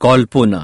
কল্পনা